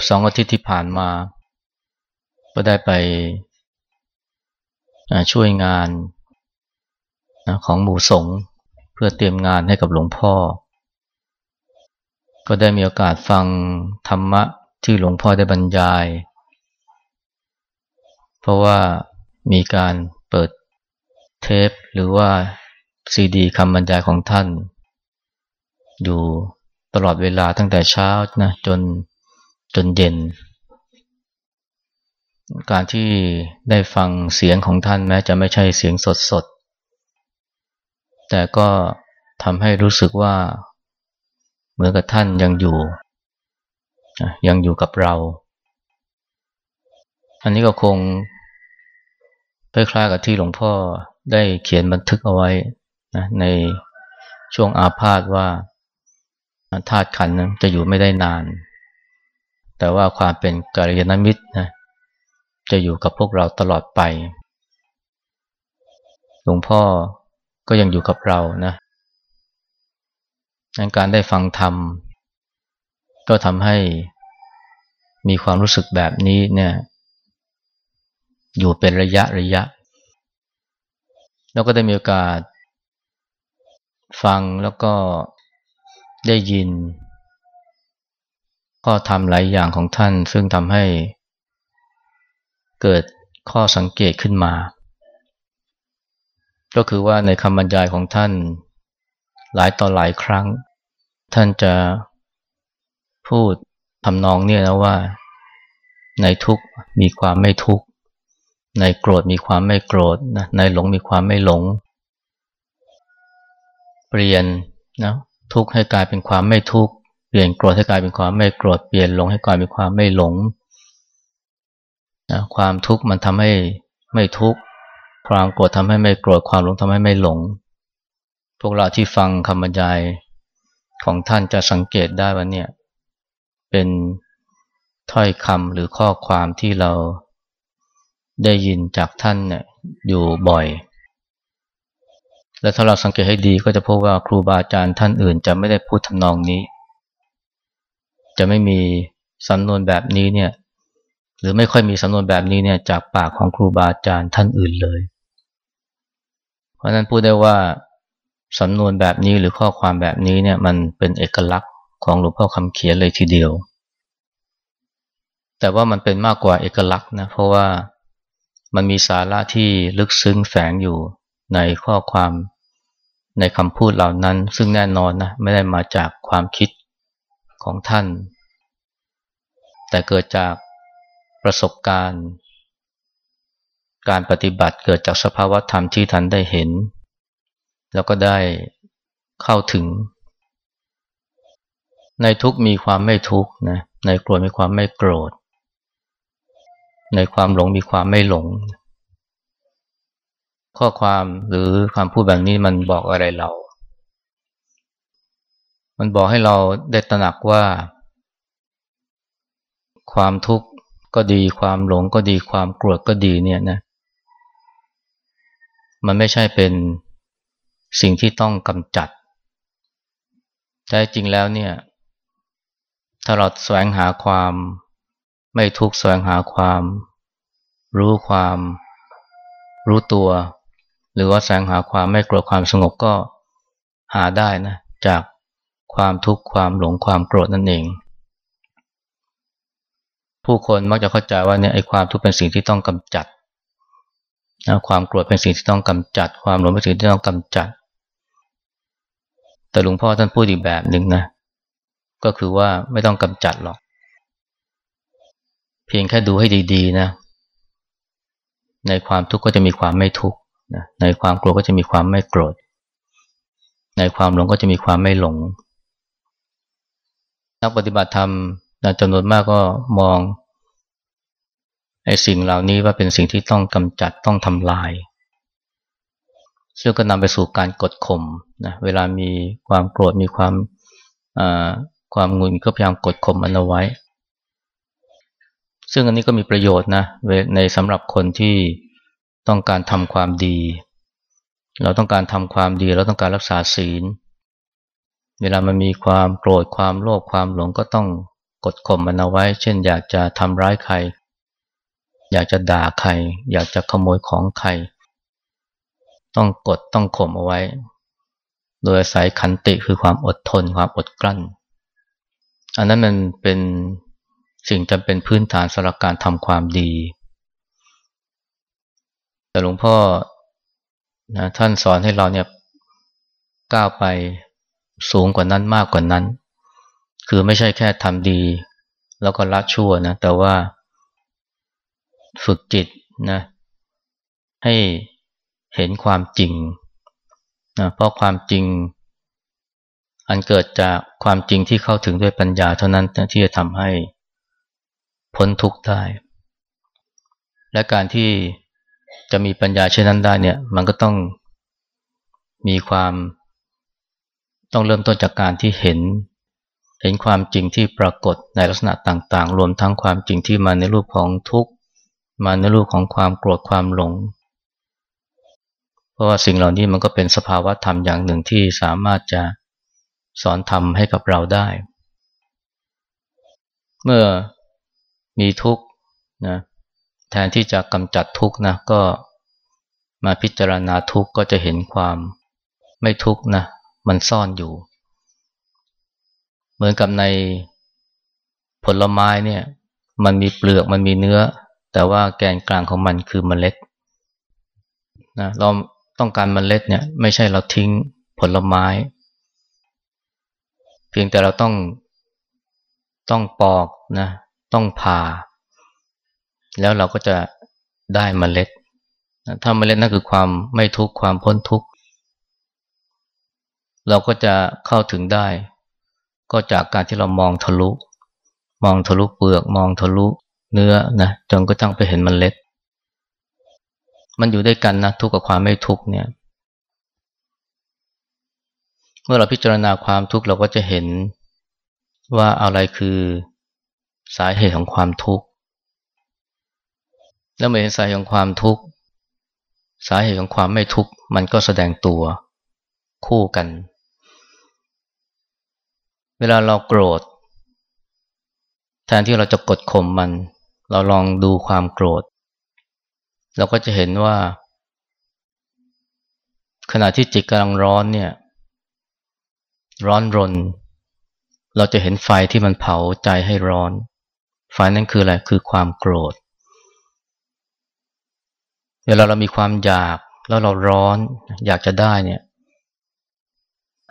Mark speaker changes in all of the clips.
Speaker 1: ือบสองอาทิตย์ที่ผ่านมา ก็ได้ไปช่วยงานของหมู่สงฆ์เพื่อเตรียมงานให้กับหลวงพ่อ ก็ได้มีโอกาสฟังธรรมะที่หลวงพ่อได้บรรยาย เพราะว่ามีการเปิดเทปหรือว่าซีดีคำบรรยายของท่าน อยู่ตลอดเวลาตั้งแต่เช้านะจน จนเย็น การที่ได้ฟังเสียงของท่านแม้จะไม่ใช่เสียงสดสดแต่ก็ทำให้รู้สึกว่า เหมือนกับท่านยังอยู่ ยังอยู่กับเรา อันนี้ก็คงคล้ายๆกับที่หลวงพ่อได้เขียนบันทึกเอาไว้นะในช่วงอาพาธว่าธาตุขันนั้นจะอยู่ไม่ได้นาน แต่ว่าความเป็นกัลยาณมิตรนะจะอยู่กับพวกเราตลอดไป หลวงพ่อก็ยังอยู่กับเรานะการได้ฟังธรรม ก็ทำให้มีความรู้สึกแบบนี้เนี่ยอยู่เป็นระยะระยะ แล้วก็ได้มีโอกาส ฟังแล้วก็ได้ยิน ข้อธรรมหลายอย่างของท่าน ซึ่งทำให้เกิดข้อสังเกตขึ้นมา ก็คือว่าในคำบรรยายของท่านหลายต่อหลายครั้ง ท่านจะพูดทำนองเนี่ยนะว่า ในทุกมีความไม่ทุกในโกรธมีความไม่โกรธนะในหลงมีความไม่หลง เปลี่ยนนะทุกข์ให้กลายเป็นความไม่ทุกข์ เปลี่ยนโกรธให้กลายเป็นความไม่โกรธเปลี่ยนหลงให้กลายเป็นความไม่หลงนะความทุกข์มันทำให้ไม่ทุกข์ความโกรธทำให้ไม่โกรธความหลงทำให้ไม่หลง พวกเราที่ฟังคำบรรยายของท่านจะสังเกตได้ว่าเนี่ยเป็นถ้อยคำหรือข้อความที่เราได้ยินจากท่านเนี่ยอยู่บ่อย และถ้าเราสังเกตให้ดีก็จะพบว่าครูบาอาจารย์ท่านอื่นจะไม่ได้พูดทำนองนี้ จะไม่มีสำนวนแบบนี้เนี่ย หรือไม่ค่อยมีสำนวนแบบนี้เนี่ยจากปากของครูบาอาจารย์ท่านอื่นเลย เพราะนั้นพูดได้ว่าสำนวนแบบนี้หรือข้อความแบบนี้เนี่ยมันเป็นเอกลักษณ์ของหลวงพ่อคำเขียนเลยทีเดียว แต่ว่ามันเป็นมากกว่าเอกลักษณ์นะเพราะว่ามันมีสาระที่ลึกซึ้งแฝงอยู่ในข้อความในคำพูดเหล่านั้น ซึ่งแน่นอนนะไม่ได้มาจากความคิด ของท่าน แต่เกิดจากประสบการณ์ การปฏิบัติเกิดจากสภาวะธรรมที่ท่านได้เห็น แล้วก็ได้เข้าถึง ในทุกมีความไม่ทุกนะในโกรธมีความไม่โกรธ ในความหลงมีความไม่หลง ข้อความหรือคำพูดแบบนี้มันบอกอะไรเรา มันบอกให้เราได้ตระหนักว่า ความทุกข์ก็ดีความหลงก็ดีความโกรธก็ดีเนี่ยนะ มันไม่ใช่เป็นสิ่งที่ต้องกำจัด แต่จริงแล้วเนี่ย ถ้าเราแสวงหาความไม่ทุกข์แสวงหาความ รู้ความรู้ตัว หรือว่าแสวงหาความไม่โกรธความสงบก็หาได้นะจาก ความทุกข์ความหลงความโกรธนั่นเอง ผู้คนมักจะเข้าใจว่าเนี่ยไอ้ความทุกข์เป็นสิ่งที่ต้องกำจัดนะความโกรธเป็นสิ่งที่ต้องกำจัด ความหลงเป็นสิ่งที่ต้องกำจัด แต่หลวงพ่อท่านพูดอีกแบบหนึ่งนะ ก็คือว่าไม่ต้องกำจัดหรอก เพียงแค่ดูให้ดีๆนะ ในความทุกข์ก็จะมีความไม่ทุกข์ในความโกลัวก็จะมีความไม่โกรธ ในความหลงก็จะมีความไม่หลง นักปฏิบัติธรรมจำนวนมากก็มองไอ้สิ่งเหล่านี้ว่าเป็นสิ่งที่ต้องกำจัดต้องทำลาย ซึ่งก็นำไปสู่การกดข่มนะเวลามีความโกรธมีความความงุนก็พยายามกดข่มมันเอาไว้ ซึ่งอันนี้ก็มีประโยชน์นะในสำหรับคนที่ต้องการทำความดี เราต้องการทำความดี เราต้องการรักษาศีล เวลามันมีความโกรธความโลภความหลงก็ต้องกดข่มมันเอาไว้ เช่น อยากจะทำร้ายใคร อยากจะด่าใคร อยากจะขโมยของใคร ต้องกดต้องข่มเอาไว้ โดยอาศัยขันติคือความอดทนความอดกลั้น อันนั้นมันเป็นสิ่งจำเป็นพื้นฐานสำหรับการทำความดี แต่หลวงพ่อนะท่านสอนให้เราเนี่ยก้าวไป สูงกว่านั้นมากกว่านั้น คือไม่ใช่แค่ทำดี แล้วก็ละชั่วนะ แต่ว่าฝึกจิตนะให้เห็นความจริงนะเพราะความจริง อันเกิดจากความจริงที่เข้าถึงด้วยปัญญาเท่านั้นที่จะทำให้พ้นทุกข์ได้ และการที่จะมีปัญญาเช่นนั้นได้เนี่ย มันก็ต้องมีความ ต้องเริ่มต้นจากการที่เห็น เห็นความจริงที่ปรากฏในลักษณะต่างๆ รวมทั้งความจริงที่มาในรูปของทุกข์มาในรูปของความโกรธความหลง เพราะว่าสิ่งเหล่านี้มันก็เป็นสภาวะธรรมอย่างหนึ่งที่สามารถจะสอนธรรมให้กับเราได้ เมื่อมีทุกข์นะแทนที่จะกำจัดทุกข์นะก็มาพิจารณาทุกข์ก็จะเห็นความไม่ทุกข์นะ มันซ่อนอยู่ เหมือนกับในผลไม้เนี่ย มันมีเปลือกมันมีเนื้อ แต่ว่าแกนกลางของมันคือเมล็ดนะเราต้องการเมล็ดเนี่ยไม่ใช่เราทิ้งผลไม้ เพียงแต่เราต้องต้องปอกนะต้องผ่า แล้วเราก็จะได้เมล็ด ถ้าเมล็ดนั่นคือความไม่ทุกข์ความพ้นทุกข์ เราก็จะเข้าถึงได้ ก็จากการที่เรามองทะลุ มองทะลุเปลือก มองทะลุเนื้อนะจนก็ตั้งไปเห็นมันเล็ดมันอยู่ด้วยกันนะทุกข์กับความไม่ทุกข์เนี่ย เมื่อเราพิจารณาความทุกข์เราก็จะเห็นว่าอะไรคือสาเหตุของความทุกข์แล้วเมื่อเห็นสาเหตุของความทุกข์สาเหตุของความไม่ทุกข์มันก็แสดงตัวคู่กัน เวลาเราโกรธ แทนที่เราจะกดข่มมัน เราลองดูความโกรธ เราก็จะเห็นว่า ขณะที่จิตกำลังร้อนเนี่ย ร้อนรน เราจะเห็นไฟที่มันเผาใจให้ร้อน ไฟนั่นคืออะไร คือความโกรธ เวลาเรามีความอยากแล้วเราร้อนอยากจะได้เนี่ย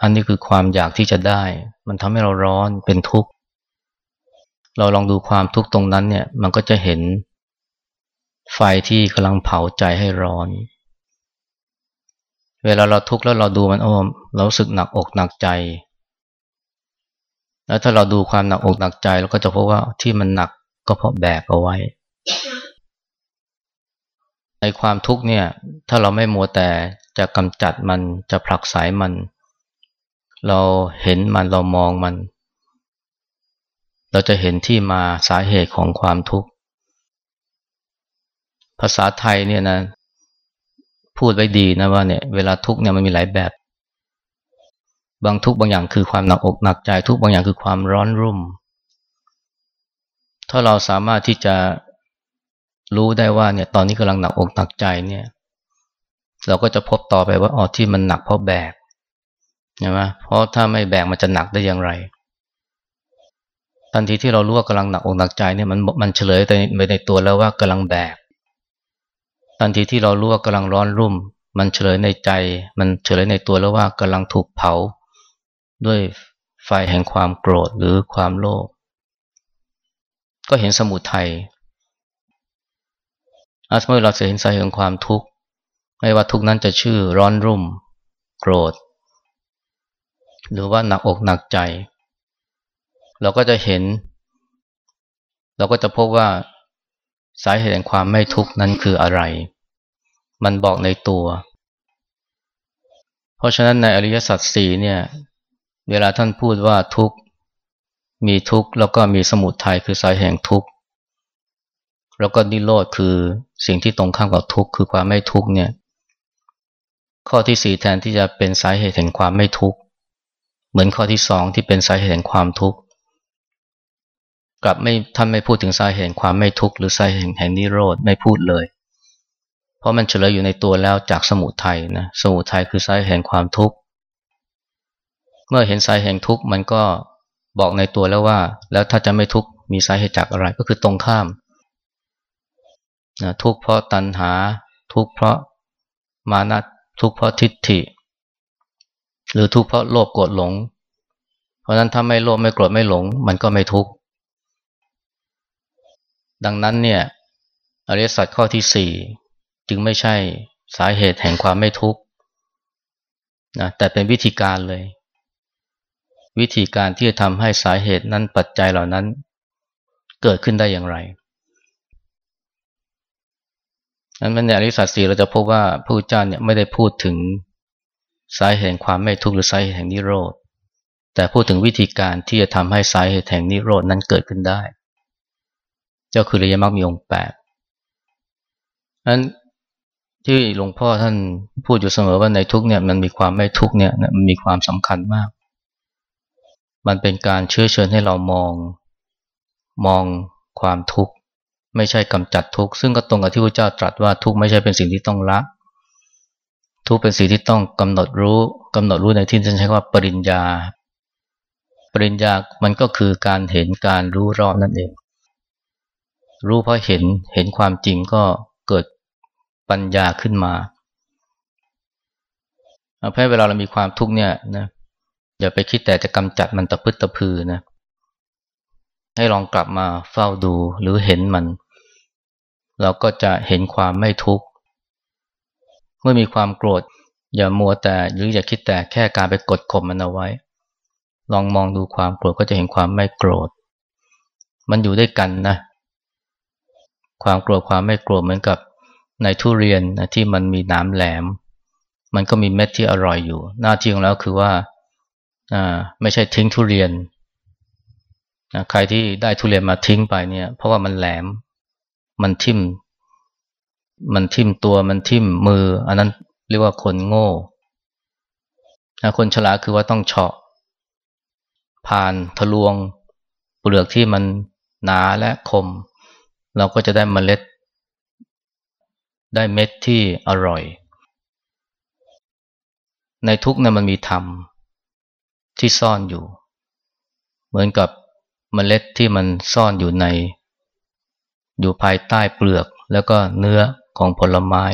Speaker 1: อันนี้คือความอยากที่จะได้ มันทำให้เราร้อนเป็นทุกข์ เราลองดูความทุกข์ตรงนั้นเนี่ย มันก็จะเห็น ไฟที่กำลังเผาใจให้ร้อน เวลาเราทุกข์แล้วเราดูมันโอ้เราสึกหนักอกหนักใจ แล้วถ้าเราดูความหนักอกหนักใจเราก็จะพบว่าที่มันหนักก็เพราะแบกเอาไว้ ในความทุกข์เนี่ย ถ้าเราไม่มัวแต่จะกำจัดมันจะผลักไสมัน เราเห็นมันเรามองมัน เราจะเห็นที่มาสาเหตุของความทุกข์ ภาษาไทยเนี่ยนะ พูดไว้ดีนะว่าเนี่ยเวลาทุกข์เนี่ยมันมีหลายแบบ บางทุกข์บางอย่างคือความหนักอกหนักใจทุกข์บางอย่างคือความร้อนรุ่ม ถ้าเราสามารถที่จะรู้ได้ว่าเนี่ยตอนนี้กำลังหนักอกหนักใจเนี่ย เราก็จะพบต่อไปว่าอ๋อที่มันหนักเพราะแบก ใช่ไหมเพราะถ้าไม่แบกมันจะหนักได้อย่างไร ทันทีที่เรารู้ว่ากำลังหนักอกหนักใจเนี่ยมันมันเฉลยไปในตัวแล้วว่ากำลังแบก ทันทีที่เรารู้ว่ากำลังร้อนรุ่ม มันเฉลยในใจ มันเฉลยในตัวแล้วว่ากำลังถูกเผา ด้วยไฟแห่งความโกรธหรือความโลภ ก็เห็นสมุทัยอาสมมติเราจะเห็นสาเหตุของความทุกข์ ไม่ว่าทุกนั้นจะชื่อร้อนรุ่ม โกรธ หรือว่าหนักอกหนักใจ เราก็จะเห็น เราก็จะพบว่าสาเหตุแห่งความไม่ทุกข์นั้นคืออะไร มันบอกในตัว เพราะฉะนั้นในอริยสัจสี่เนี่ย เวลาท่านพูดว่าทุกข์ มีทุกข์แล้วก็มีสมุทัยคือสาเหตุแห่งทุกข์ แล้วก็นิโรธคือสิ่งที่ตรงข้ามกับทุกข์คือความไม่ทุกข์เนี่ย ข้อที่สี่แทนที่จะเป็นสาเหตุแห่งความไม่ทุกข์ เหมือนข้อที่สองที่เป็นสาเหตุแห่งความทุกข์กลับไม่ท่านไม่พูดถึงสาเหตุความไม่ทุกข์หรือสาเหตุแห่งนิโรธไม่พูดเลย เพราะมันเฉลยอยู่ในตัวแล้วจากสมุทัยนะสมุทัยคือสาเหตุแห่งความทุกข์เมื่อเห็นสาเหตุแห่งทุกข์มันก็บอกในตัวแล้วว่า แล้วถ้าจะไม่ทุกข์มีสาเหตุจากอะไรก็คือตรงข้ามนะทุกข์เพราะตัณหา ทุกข์เพราะมานะทุกข์เพราะทิฏฐิ หรือทุกข์เพราะโลภโกรธหลง เพราะนั้นถ้าไม่โลภไม่โกรธไม่หลง มันก็ไม่ทุกข์ดังนั้นเนี่ยอริยสัจข้อที่สี่จึงไม่ใช่สาเหตุแห่งความไม่ทุกข์นะแต่เป็นวิธีการเลย วิธีการที่จะทำให้สาเหตุนั้นปัจจัยเหล่านั้น เกิดขึ้นได้อย่างไรนั้นในอริยสัตสีเราจะพบว่าพระพุทธเจ้าเนี่ยไม่ได้พูดถึง สาเหตุแห่งความไม่ทุกข์หรือสาเหตุแห่งนิโรธ แต่พูดถึงวิธีการที่จะทำให้สาเหตุแห่งนิโรธนั้นเกิดขึ้นได้เจ้าคือระยมรรคมีองค์แปดนั้นที่หลวงพ่อท่านพูดอยู่เสมอว่าในทุกเนี่ยมันมีความไม่ทุกเนี่ยมันมีความสำคัญมาก มันเป็นการเชื้อเชิญให้เรามอง มองความทุกข์ ไม่ใช่กำจัดทุกข์ ซึ่งก็ตรงกับที่พระเจ้าตรัสว่าทุกข์ไม่ใช่เป็นสิ่งที่ต้องละ ทุกเป็นสิ่งที่ต้องกำหนดรู้กำหนดรู้ในที่ท่านใช้ว่าปริญญา ปริญญามันก็คือการเห็นการรู้รอบนั่นเอง รู้เพราะเห็นเห็นความจริงก็เกิดปัญญาขึ้นมาเพราะเวลาเรามีความทุกข์เนี่ยนะอย่าไปคิดแต่จะกำจัดมันตะพึดตะพือนะให้ลองกลับมาเฝ้าดูหรือเห็นมัน เราก็จะเห็นความไม่ทุกข์ เมื่อมีความโกรธ อย่ามัวแต่หรืออย่าคิดแต่แค่การไปกดข่มมันเอาไว้ ลองมองดูความโกรธก็จะเห็นความไม่โกรธ มันอยู่ด้วยกันนะ ความโกรธความไม่โกรธเหมือนกับในทุเรียนนะที่มันมีหน้ำแหลม มันก็มีเม็ดที่อร่อยอยู่ หน้าที่ของเราคือว่าอ่าไม่ใช่ทิ้งทุเรียนนะใครที่ได้ทุเรียนมาทิ้งไปเนี่ย เพราะว่ามันแหลม มันทิ่ม มันทิ่มตัวมันทิ่มมือ อันนั้นเรียกว่าคนโง่นะคนฉลาดคือว่าต้องเฉาะ ผ่านทะลวง เปลือกที่มันหนาและคม เราก็จะได้มเมล็ด ได้เม็ดที่อร่อย ในทุกนั้นมันมีธรรมที่ซ่อนอยู่ เหมือนกับมเมล็ดที่มันซ่อนอยู่ใน อยู่ภายใต้เปลือกแล้วก็เนื้อ ของผลไม้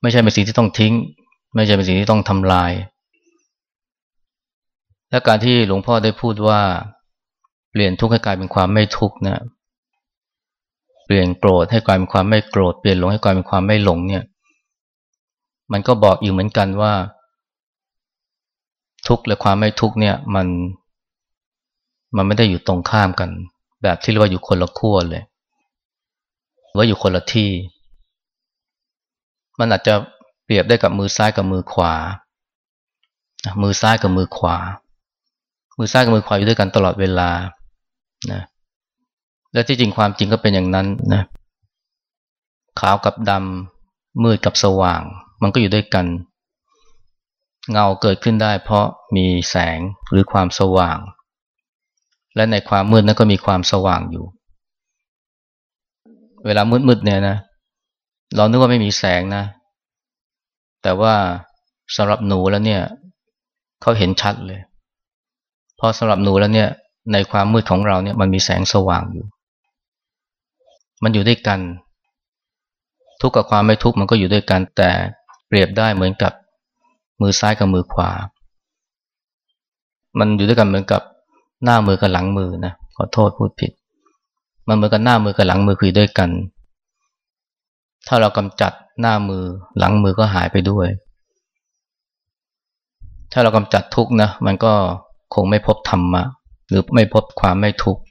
Speaker 1: ไม่ใช่เป็นสิ่งที่ต้องทิ้ง ไม่ใช่เป็นสิ่งที่ต้องทำลาย และการที่หลวงพ่อได้พูดว่า เปลี่ยนทุกข์ให้กลายเป็นความไม่ทุกข์เนี่ยเปลี่ยนโกรธให้กลายเป็นความไม่โกรธ เปลี่ยนหลงให้กลายเป็นความไม่หลงเนี่ย มันก็บอกอยู่เหมือนกันว่า ทุกข์และความไม่ทุกข์เนี่ย มัน มันไม่ได้อยู่ตรงข้ามกัน แบบที่เรียกว่าอยู่คนละขั้วเลย ว่าอยู่คนละที่ มันอาจจะเปรียบได้กับมือซ้ายกับมือขวา มือซ้ายกับมือขวา มือซ้ายกับมือขวาอยู่ด้วยกันตลอดเวลานะและที่จริงความจริงก็เป็นอย่างนั้นนะขาวกับดำมืดกับสว่าง มันก็อยู่ด้วยกัน เงาเกิดขึ้นได้ เพราะมีแสงหรือความสว่าง และในความมืดนั้นก็มีความสว่างอยู่ เวลามืดๆเนี่ยนะ เรานึกว่าไม่มีแสงนะ แต่ว่าสำหรับหนูแล้วเนี่ยเขาเห็นชัดเลยเพราะสำหรับหนูแล้วเนี่ย ในความมืดของเราเนี่ยมันมีแสงสว่างอยู่ มันอยู่ด้วยกัน ทุกข์กับความไม่ทุกข์มันก็อยู่ด้วยกัน แต่เปรียบได้เหมือนกับมือซ้ายกับมือขวา มันอยู่ด้วยกันเหมือนกับหน้ามือกับหลังมือนะขอโทษพูดผิด มันเหมือนกับหน้ามือกับหลังมือคือด้วยกัน ถ้าเรากำจัดหน้ามือหลังมือก็หายไปด้วย ถ้าเรากำจัดทุกนะ มันก็คงไม่พบธรรมะหรือไม่พบความไม่ทุกข์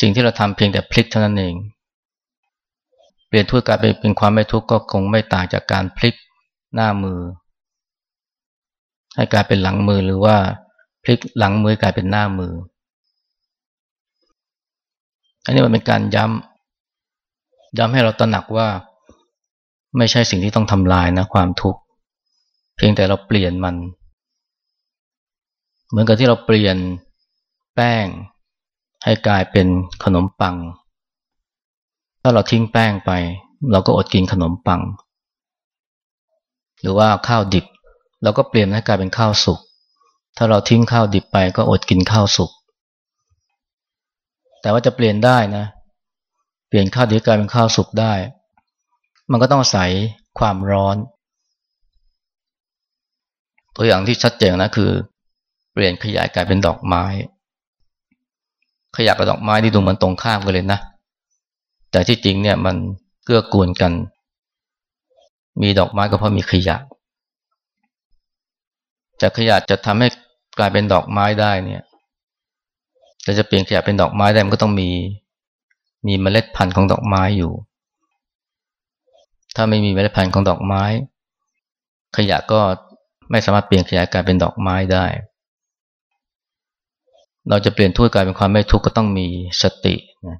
Speaker 1: สิ่งที่เราทำเพียงแต่พลิกเท่านั้นเอง เปลี่ยนทุกข์กลายเป็นความไม่ทุกข์ก็คงไม่ต่างจากการพลิกหน้ามือ ให้กลายเป็นหลังมือหรือว่าพลิกหลังมือกลายเป็นหน้ามือ อันนี้มันเป็นการย้ำย้ำให้เราตระหนักว่า ไม่ใช่สิ่งที่ต้องทำลายนะความทุกข์ เพียงแต่เราเปลี่ยนมัน เหมือนกับที่เราเปลี่ยนแป้ง ให้กลายเป็นขนมปัง ถ้าเราทิ้งแป้งไป เราก็อดกินขนมปัง หรือว่าข้าวดิบเราก็เปลี่ยนให้กลายเป็นข้าวสุก ถ้าเราทิ้งข้าวดิบไปก็อดกินข้าวสุก แต่ว่าจะเปลี่ยนได้นะ เปลี่ยนข้าวดิบกลายเป็นข้าวสุกได้ มันก็ต้องอาศัยความร้อน ตัวอย่างที่ชัดเจนนะคือ เปลี่ยนขยายกลายเป็นดอกไม้ ขยะกับดอกไม้ที่ดูเหมือนตรงข้ามกันเลยนะ แต่ที่จริงเนี่ยมันเกื้อกูลกัน มีดอกไม้ก็เพราะมีขยะจากขยะจะทำให้กลายเป็นดอกไม้ได้เนี่ย แต่จะเปลี่ยนขยะเป็นดอกไม้ได้มันก็ต้องมีมีเมล็ดพันธุ์ของดอกไม้อยู่ ถ้าไม่มีเมล็ดพันธุ์ของดอกไม้ ขยะก็ไม่สามารถเปลี่ยนขยะกลายเป็นดอกไม้ได้ เราจะเปลี่ยนทุกข์กลายเป็นความไม่ทุกข์ก็ต้องมีสตินะ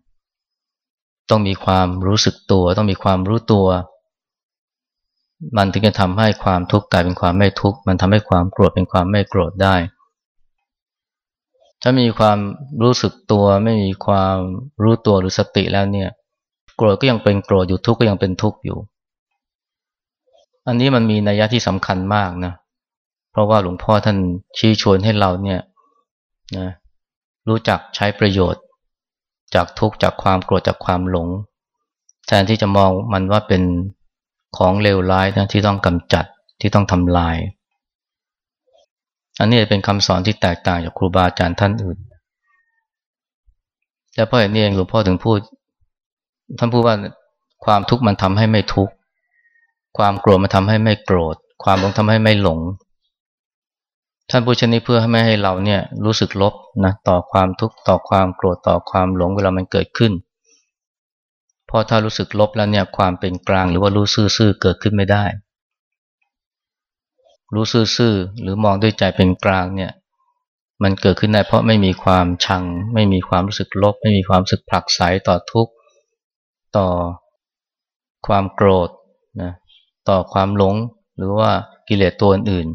Speaker 1: ต้องมีความรู้สึกตัว ต้องมีความรู้ตัว มันถึงจะทำให้ความทุกข์กลายเป็นความไม่ทุกข์ มันทำให้ความโกรธเป็นความไม่โกรธได้ ถ้ามีความรู้สึกตัวไม่มีความรู้ตัวหรือสติแล้วเนี่ย โกรธก็ยังเป็นโกรธอยู่ทุกข์ก็ยังเป็นทุกข์อยู่ อันนี้มันมีนัยยะที่สำคัญมากนะเพราะว่าหลวงพ่อท่านชี้ชวนให้เราเนี่ยนะรู้จักใช้ประโยชน์ จากทุกข์จากความโกรธจากความหลง แทนที่จะมองมันว่าเป็นของเลวร้ายนะที่ต้องกำจัดที่ต้องทำลาย อันนี้เป็นคำสอนที่แตกต่างจากครูบาอาจารย์ท่านอื่น และพ่อเห็นนี่เองหลวงพ่อถึงพูด ท่านพูดว่าความทุกข์มันทำให้ไม่ทุกข์ ความโกรธมันทำให้ไม่โกรธ ความหลงทำให้ไม่หลง ท่านพูดเช่นนี้เพื่อให้ไม่ให้เราเนี่ยรู้สึกลบนะต่อความทุกข์ต่อความโกรธต่อความหลงเวลามันเกิดขึ้นพราะถ้ารู้สึกลบแล้วเนี่ยความเป็นกลางหรือว่ารู้ซื่อๆเกิดขึ้นไม่ได้ รู้ซื่อๆหรือมองด้วยใจเป็นกลางเนี่ยมันเกิดขึ้นได้เพราะไม่มีความชัง ไม่มีความรู้สึกลบ ไม่มีความรู้สึกผลักไสต่อทุกข์ต่อความโกรธนะต่อความหลงหรือว่ากิเลสตัวอื่น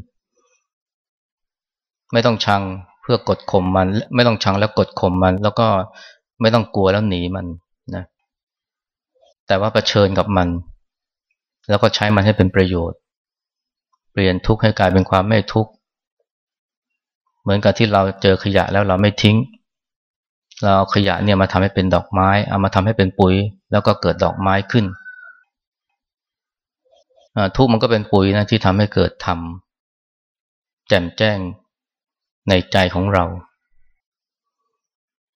Speaker 1: ไม่ต้องชังเพื่อกดข่มมัน ไม่ต้องชังแล้วกดข่มมัน แล้วก็ไม่ต้องกลัวแล้วหนีมันนะแต่ว่าเผชิญกับมัน แล้วก็ใช้มันให้เป็นประโยชน์ ปลี่ยนทุกข์ให้กลายเป็นความไม่ทุกข์ เหมือนกับที่เราเจอขยะแล้วเราไม่ทิ้ง เราเอาขยะเนี่ยมาทำให้เป็นดอกไม้ เอามาทำให้เป็นปุ๋ย แล้วก็เกิดดอกไม้ขึ้น ทุกมันก็เป็นปุ๋ยนะที่ทำให้เกิดธรรมแจ่มแจ้งในใจของเรา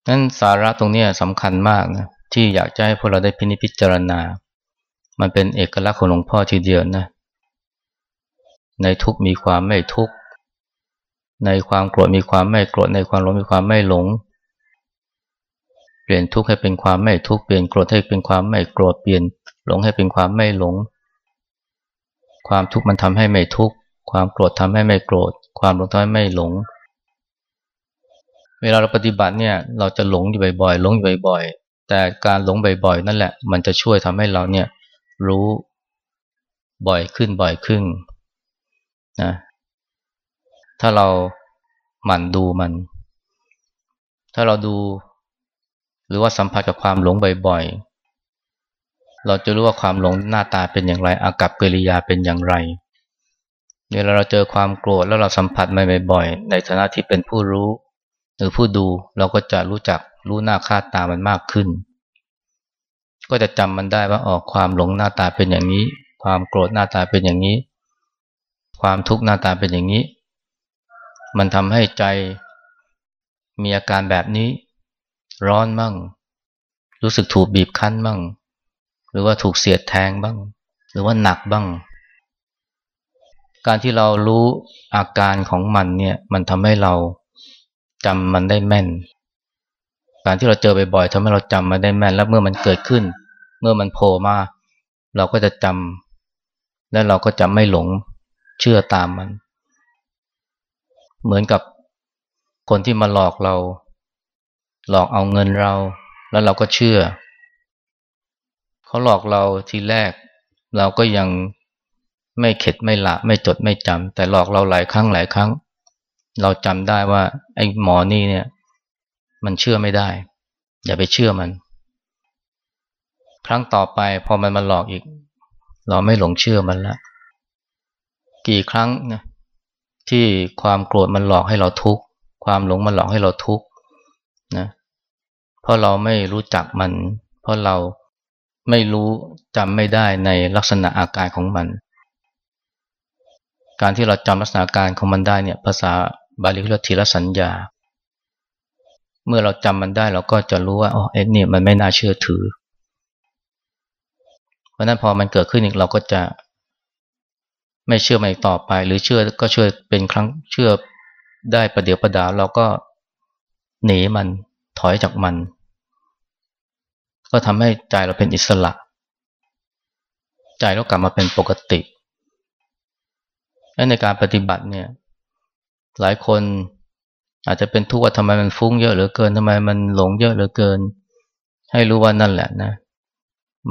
Speaker 1: นั้นสาระตรงนี้สำคัญมากนะที่อยากจะให้พวกเราได้พินิจพิจารณา มันเป็นเอกลักษณ์ของหลวงพ่อทีเดียวนะ ในทุกมีความไม่ทุกในความโกรธมีความไม่โกรธในความหลงมีความไม่หลง เปลี่ยนทุกข์ให้เป็นความไม่ทุกข์เปลี่ยนโกรธให้เป็นความไม่โกรธเปลี่ยนหลงให้เป็นความไม่หลง ความทุกข์มันทำให้ไม่ทุกข์ความโกรธทำให้ไม่โกรธ ความหลงทำให้ไม่หลง เวลาเราปฏิบัติเนี่ยเราจะหลงอยู่บ่อยๆหลงอยู่บ่อยๆแต่การหลงบ่อยๆนั่นแหละ มันจะช่วยทำให้เราเนี่ยรู้บ่อยขึ้นบ่อยขึ้น นะถ้าเราหมั่นดูมัน ถ้าเราดู หรือว่าสัมผัสกับความหลงบ่อยๆ เราจะรู้ว่าความหลงหน้าตาเป็นอย่างไร อากับกิริยาเป็นอย่างไรเวลาเราเจอความโกรธแล้วเราสัมผัสมันบ่อยๆ ในฐานะที่เป็นผู้รู้ หรือผู้ดูเราก็จะรู้จักรู้หน้าค่าตามันมากขึ้น ก็จะจำมันได้ว่าออกความหลงหน้าตาเป็นอย่างนี้ ความโกรธหน้าตาเป็นอย่างนี้ ความทุกข์หน้าตาเป็นอย่างนี้ มันทำให้ใจมีอาการแบบนี้ ร้อนบ้างรู้สึกถูกบีบคั้นบ้างหรือว่าถูกเสียดแทงบ้าง หรือว่าหนักบ้าง การที่เรารู้อาการของมันเนี่ย มันทำให้เราจำมันได้แม่น การที่เราเจอบ่อยๆทำให้เราจำมาได้แม่น แล้วเมื่อมันเกิดขึ้น เมื่อมันโผล่มา เราก็จะจำและเราก็จะไม่หลง เชื่อตามมัน เหมือนกับคนที่มาหลอกเรา หลอกเอาเงินเรา แล้วเราก็เชื่อ เขาหลอกเราทีแรก เราก็ยังไม่เข็ดไม่ละไม่จดไม่จำแต่หลอกเราหลายครั้งหลายครั้ง เราจำได้ว่า ไอ้หมอนี่เนี่ย มันเชื่อไม่ได้ อย่าไปเชื่อมัน ครั้งต่อไปพอมันมาหลอกอีก เราไม่หลงเชื่อมันแล้ว กี่ครั้งนะที่ความโกรธมันหลอกให้เราทุกข์ความหลงมันหลอกให้เราทุกข์นะเพราะเราไม่รู้จักมัน เพราะเราไม่รู้จำไม่ได้ในลักษณะอาการของมัน การที่เราจำลักษณะอาการของมันได้เนี่ยภาษาบาลีเรียกทีละสัญญา เมื่อเราจำมันได้เราก็จะรู้ว่าอ๋อเอ็นี่มันไม่น่าเชื่อถือ เพราะนั้นพอมันเกิดขึ้นอีกเราก็จะ ไม่เชื่อมันอีกต่อไป หรือเชื่อก็เชื่อเป็นครั้งเชื่อได้ประเดี๋ยวประดาเราก็หนีมันถอยจากมัน ก็ทำให้ใจเราเป็นอิสระ ใจเรากลับมาเป็นปกติและในการปฏิบัติเนี่ย หลายคนอาจจะเป็นทุกข์ว่าทำไมมันฟุ้งเยอะเหลือเกินทำไมมันหลงเยอะเหลือเกิน ให้รู้ว่านั่นแหละนะ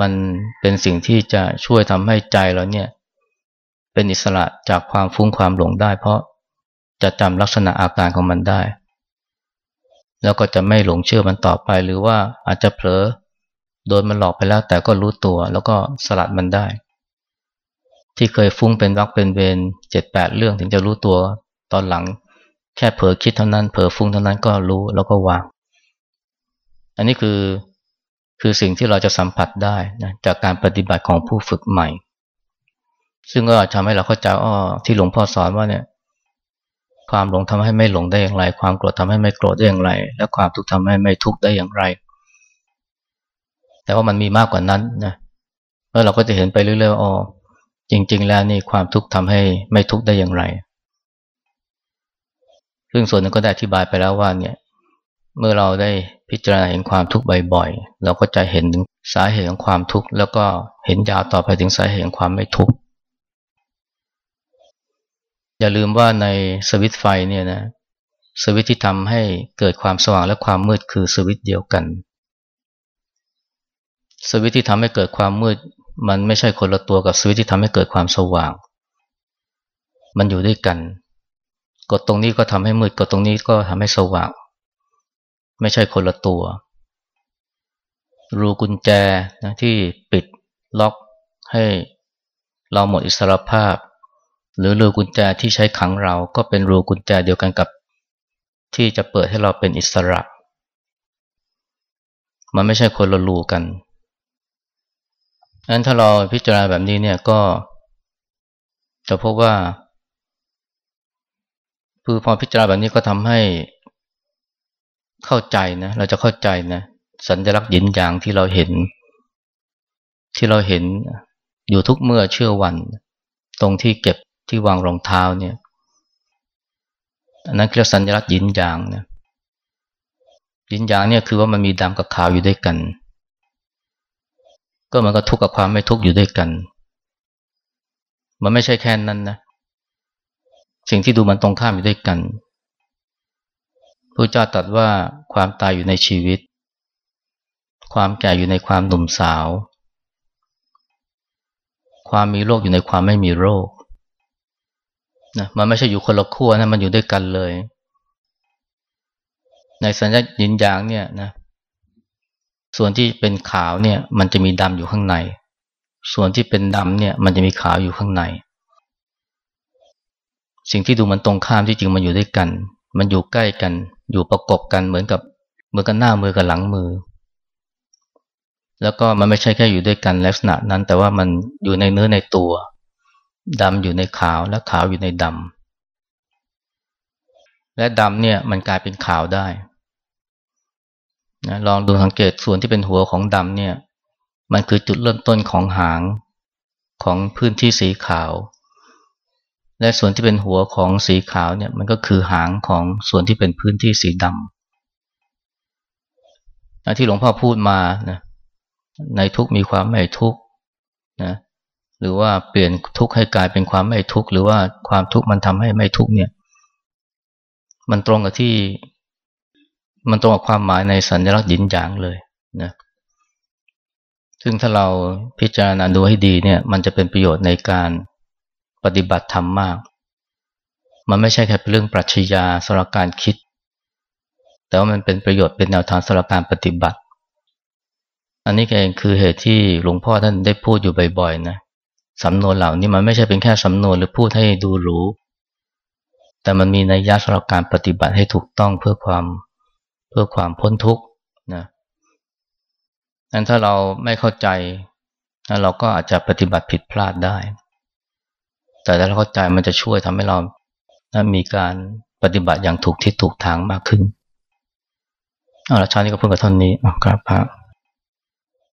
Speaker 1: มันเป็นสิ่งที่จะช่วยทำให้ใจเราเนี่ย เป็นอิสระจากความฟุ้งความหลงได้ เพราะจะจำลักษณะอาการของมันได้ แล้วก็จะไม่หลงเชื่อมันต่อไป หรือว่าอาจจะเผลอโดนมันหลอกไปแล้วแต่ก็รู้ตัว แล้วก็สลัดมันได้ ที่เคยฟุ้งเป็นรักเป็นเวรเจ็ดแปดเรื่องถึงจะรู้ตัว ตอนหลังแค่เผลอคิดเท่านั้นเผลอฟุ้งเท่านั้นก็รู้แล้วก็วาง อันนี้คือคือสิ่งที่เราจะสัมผัสได้นะจากการปฏิบัติของผู้ฝึกใหม่ ซึ่งก็ทำให้เราเข้าใจอ้อที่หลวงพ่อสอนว่าเนี่ย ความหลงทำให้ไม่หลงได้อย่างไร ความโกรธทำให้ไม่โกรธได้อย่างไร และความทุกข์ทำให้ไม่ทุกข์ได้อย่างไร แต่ว่ามันมีมากกว่านั้นนะแล้วเราก็จะเห็นไปเรื่อยๆอ๋อจริง ๆ แล้วนี่ความทุกข์ทำให้ไม่ทุกข์ได้อย่างไร ซึ่งส่วนนึงก็ได้อธิบายไปแล้วว่าเนี่ย เมื่อเราได้พิจารณาเห็นความทุกข์บ่อยๆ เราก็จะเห็นถึงสาเหตุของความทุกข์แล้วก็เห็นยาวต่อไปถึงสาเหตุของความไม่ทุกข์ อย่าลืมว่าในสวิตไฟเนี่ยนะสวิตที่ทำให้เกิดความสว่างและความมืดคือสวิตเดียวกัน สวิตที่ทำให้เกิดความมืด มันไม่ใช่คนละตัวกับสวิตที่ทำให้เกิดความสว่าง มันอยู่ด้วยกัน กดตรงนี้ก็ทำให้มืดกดตรงนี้ก็ทำให้สว่าง ไม่ใช่คนละตัว รูกุญแจนะที่ปิดล็อกให้เราหมดอิสรภาพ หรือรูกุญแจที่ใช้ขังเราก็เป็นรูกุญแจเดียวกันกับที่จะเปิดให้เราเป็นอิสระ มันไม่ใช่คนละรูกันงั้นถ้าเราพิจารณาแบบนี้เนี่ยก็จะพบว่าคือพอพิจารณาแบบนี้ก็ทำให้เข้าใจนะเราจะเข้าใจนะสัญลักษณ์ยินอย่างที่เราเห็น ที่เราเห็นอยู่ทุกเมื่อเชื่อวัน ตรงที่เก็บ ที่วางรองเท้าเนี่ยอันนั้นคือสัญลักษณ์ยินยางนะยินยางเนี่ยคือว่ามันมีดำกับขาวอยู่ด้วยกัน ก็มันก็ทุกข์กับความไม่ทุกข์อยู่ด้วยกัน มันไม่ใช่แค่นั้นนะสิ่งที่ดูมันตรงข้ามอยู่ด้วยกันพระเจ้าตรัสว่าความตายอยู่ในชีวิต ความแก่อยู่ในความหนุ่มสาว ความมีโรคอยู่ในความไม่มีโรค นะมันไม่ใช่อยู่คนละขั้วนะมันอยู่ด้วยกันเลย ในสัญญายินยางเนี่ยนะส่วนที่เป็นขาวเนี่ย มันจะมีดำอยู่ข้างใน ส่วนที่เป็นดำเนี่ย มันจะมีขาวอยู่ข้างใน สิ่งที่ดูมันตรงข้ามที่จริงมันอยู่ด้วยกัน มันอยู่ใกล้กัน อยู่ประกบกันเหมือนกับเหมือนกันหน้ามือกับหลังมือ แล้วก็มันไม่ใช่แค่อยู่ด้วยกันลักษณะนั้น แต่ว่ามันอยู่ในเนื้อในตัว ดำอยู่ในขาวและขาวอยู่ในดำและดำเนี่ยมันกลายเป็นขาวได้นะลองดูสังเกตส่วนที่เป็นหัวของดำเนี่ย มันคือจุดเริ่มต้นของหางของพื้นที่สีขาว และส่วนที่เป็นหัวของสีขาวเนี่ยมันก็คือหางของส่วนที่เป็นพื้นที่สีดำที่หลวงพ่อพูดมานะในทุกมีความไม่ทุกนะ หรือว่าเปลี่ยนทุกข์ให้กลายเป็นความไม่ทุกข์หรือว่าความทุกข์มันทำให้ไม่ทุกข์เนี่ย มันตรงกับที่ มันตรงกับความหมายในสัญลักษณ์หยินหยางเลยนะซึ่งถ้าเราพิจารณาดูให้ดีเนี่ย มันจะเป็นประโยชน์ในการปฏิบัติธรรมมาก มันไม่ใช่แค่เป็นเรื่องปรัชญาสำหรับการคิด แต่ว่ามันเป็นประโยชน์เป็นแนวทางสำหรับการปฏิบัติ อันนี้เองคือเหตุที่หลวงพ่อท่านได้พูดอยู่บ่อยๆนะ สำนวนเหล่านี้มันไม่ใช่เป็นแค่สำนวนหรือพูดให้ดูรู้ แต่มันมีนัยยะสำหรับการปฏิบัติให้ถูกต้องเพื่อความเพื่อความพ้นทุกข์นะนั้นถ้าเราไม่เข้าใจเราก็อาจจะปฏิบัติผิดพลาดได้ แต่ถ้าเราเข้าใจมันจะช่วยทำให้เรามีการปฏิบัติอย่างถูกที่ถูกทางมากขึ้นเอาละชาตินี้ก็เพิ่งกับท่านนี้ครับพระ